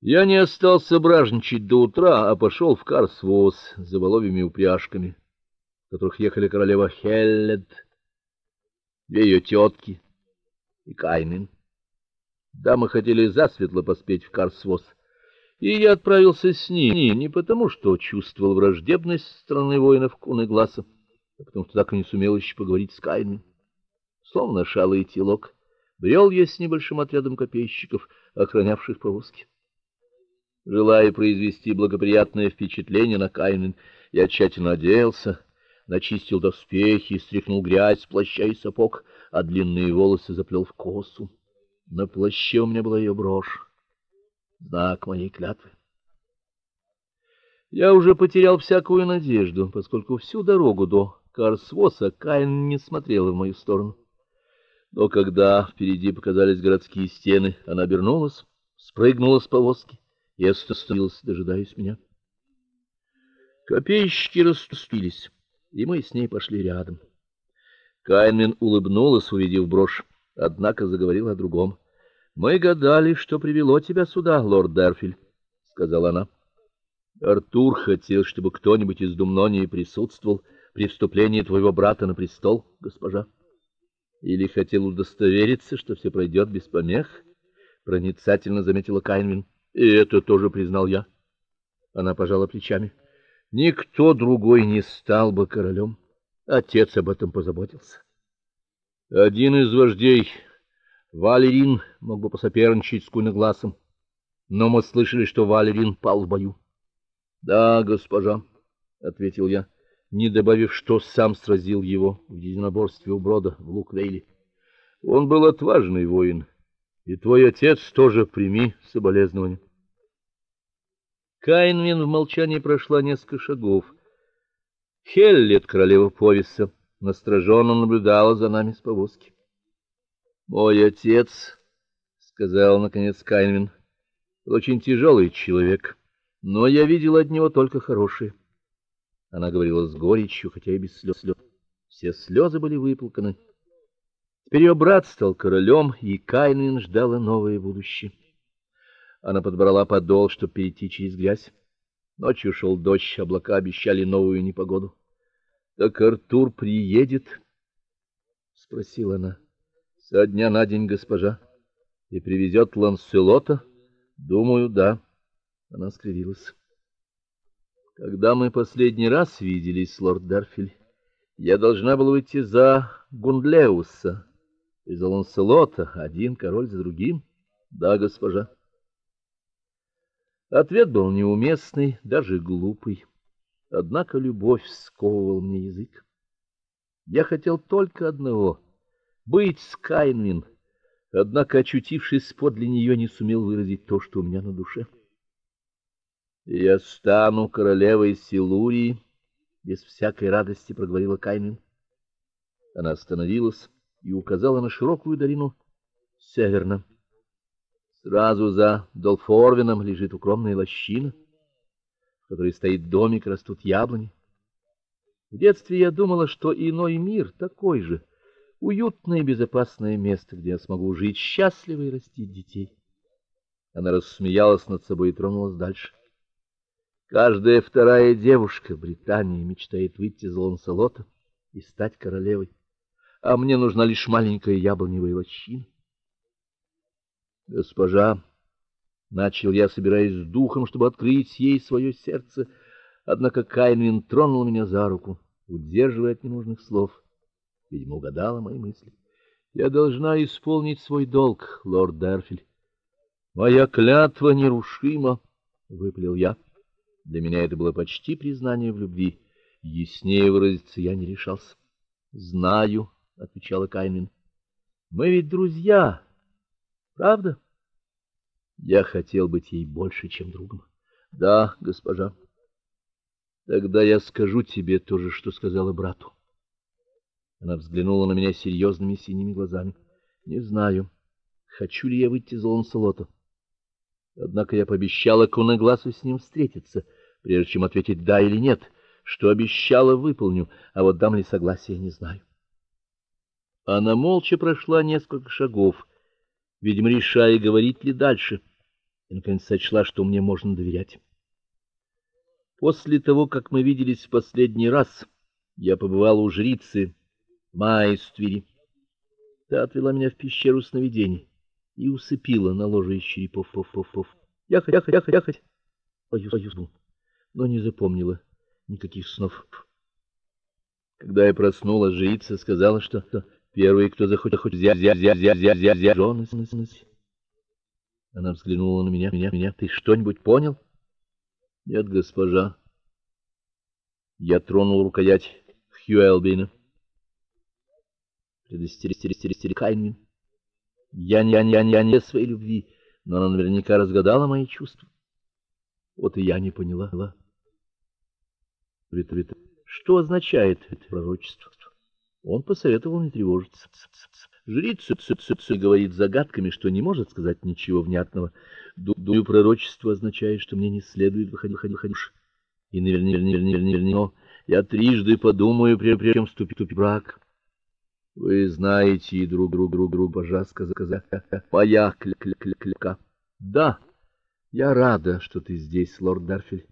Я не остался бражничать до утра, а пошел в Карсвоз за воловьими упряжками, в которых ехали королева Хеллет, две ее тетки и Кайнин. Дамы хотели засветло поспеть в Карсвоз, и я отправился с ними не потому, что чувствовал враждебность страны воинов Куны-Гласа, а потому что так и не сумел еще поговорить с Кайнин. Словно шалый телок, брел я с небольшим отрядом копейщиков, охранявших повозки. Желая произвести благоприятное впечатление на Кайнен, я тщательно оделся, начистил доспехи, стряхнул грязь с плаща и сапог, а длинные волосы заплел в косу. На плаще у меня была ее брошь, знак моей клятвы. Я уже потерял всякую надежду, поскольку всю дорогу до Карсвоса Кайн не смотрела в мою сторону. Но когда впереди показались городские стены, она обернулась, спрыгнула с повозки и остановился, дожидаясь меня. Копейщики расступились, и мы с ней пошли рядом. Кайнмен улыбнулась, увидев брошь, однако заговорила о другом. Мы гадали, что привело тебя сюда, лорд Дерфиль, сказала она. Артур хотел, чтобы кто-нибудь из Думнонии присутствовал при вступлении твоего брата на престол, госпожа. Или хотел удостовериться, что все пройдет без помех, проницательно заметила Кайнвин. И это тоже признал я. Она пожала плечами. Никто другой не стал бы королем. Отец об этом позаботился. Один из вождей, Валерин, мог бы посоперничать с Куногласом, но мы слышали, что Валерин пал в бою. Да, госпожа, ответил я, не добавив, что сам сразил его в единоборстве у брода в Луквейле. Он был отважный воин и твой отец тоже прими соболезнования. Кайнвин в молчании прошла несколько шагов. Хеллет, королева повеса, настороженно наблюдала за нами с повозки. Мой отец, сказал наконец Кайнвин, очень тяжелый человек, но я видел от него только хорошее. Она говорила с горечью, хотя и без слез. Все слезы были выплаканы. Теперь ее брат стал королем, и Кайнин ждала новое будущее. Она подобрала подол, чтобы перейти через грязь. Ночью шел дождь, облака обещали новую непогоду. Так Артур приедет, спросила она. Со дня на день, госпожа. И привезет Ланселота? Думаю, да. Она скривилась. Когда мы последний раз виделись, лорд Дарфиль, я должна была выйти за Гундлеуса из Ланселота, один король за другим. Да, госпожа. Ответ был неуместный, даже глупый. Однако любовь сковывала мне язык. Я хотел только одного быть с Кайнвин, однако, очутившись подле нее, не сумел выразить то, что у меня на душе. Я стану королевой Силурии, без всякой радости проговорила Кайнвин. Она остановилась и указала на широкую долину северно. Сразу за Долфорвином лежит укромная лощина, в которой стоит домик, растут яблони. В детстве я думала, что иной мир такой же, уютное и безопасное место, где я смогу жить счастливо и растить детей. Она рассмеялась над собой и тронулась дальше. Каждая вторая девушка Британии мечтает выйти за Ланселота и стать королевой а мне нужна лишь маленькая яблоневая лощина. Госпожа, начал я, собираясь с духом, чтобы открыть ей свое сердце, однако Кайнвин тронул меня за руку, удерживая от ненужных слов. Видимо, угадала мои мысли. Я должна исполнить свой долг, лорд Дерфиль. Моя клятва нерушима, выпалил я. Для меня это было почти признание в любви. Яснее выразиться я не решался. Знаю, отвечала Кайнин. Мы ведь друзья. Правда? Я хотел быть ей больше, чем другом. Да, госпожа. Тогда я скажу тебе то же, что сказала брату. Она взглянула на меня серьезными синими глазами. Не знаю, хочу ли я выйти за Ланселота. Однако я пообещала Кунагласу с ним встретиться, прежде чем ответить да или нет. Что обещала, выполню, а вот дам ли согласие, не знаю. Она молча прошла несколько шагов, видимо, решая, говорить ли дальше. и наконец сочла, что мне можно доверять. После того, как мы виделись в последний раз, я побывал у жрицы Майствери. Та отвела меня в пещеру сновидений и усыпила на ложе из черепов. Фоф, фоф, фоф. Я хоть, я хоть, я хоть, я хоть. Ой, ой, но не запомнила никаких снов. Когда я проснулась, жрица сказала, что первый, кто захочет взять, взять, взять, взять, взять, взять, взять, жены, Она взглянула на меня, меня, меня. Ты что-нибудь понял? Нет, госпожа. Я тронул рукоять Хьюэлбина. Предостерегайнин. Я не, я не, я не, я не своей любви, но она наверняка разгадала мои чувства. Вот и я не поняла. Что означает это пророчество? Он посоветовал не тревожиться. Жрица говорит загадками, что не может сказать ничего внятного. Думаю, пророчество означает, что мне не следует выходить, выходить. И наверняка, я трижды подумаю, прежде чем вступить в брак. Вы знаете друг друг друг друг божа сказать. Моя кля кля кля. Да. Я рада, что ты здесь, лорд Дарфиль.